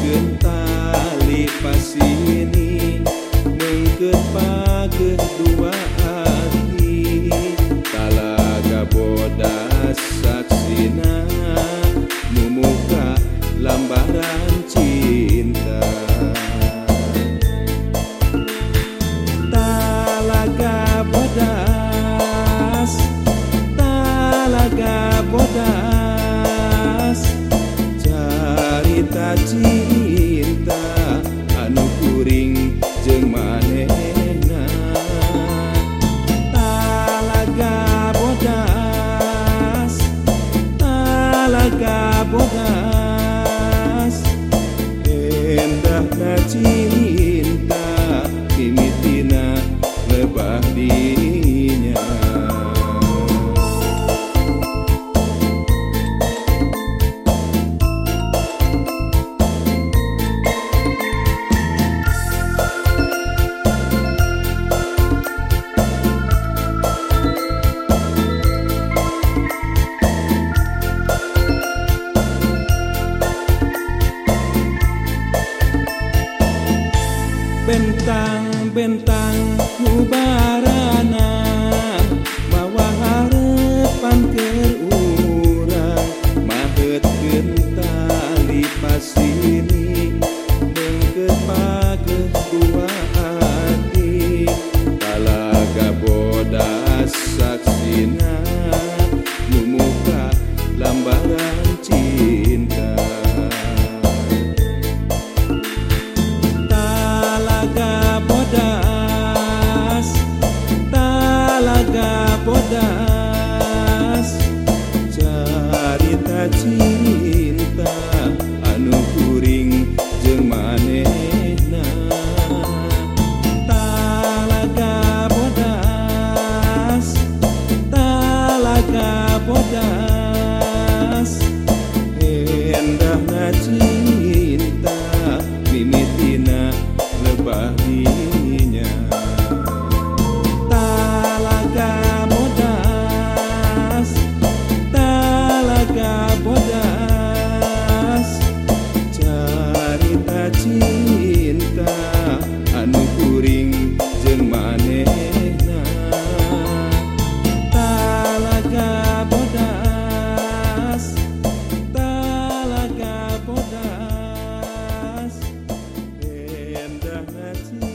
Gentali pasini ini nengket paget Latini. bentang bentang mubara. acordar. and I'm not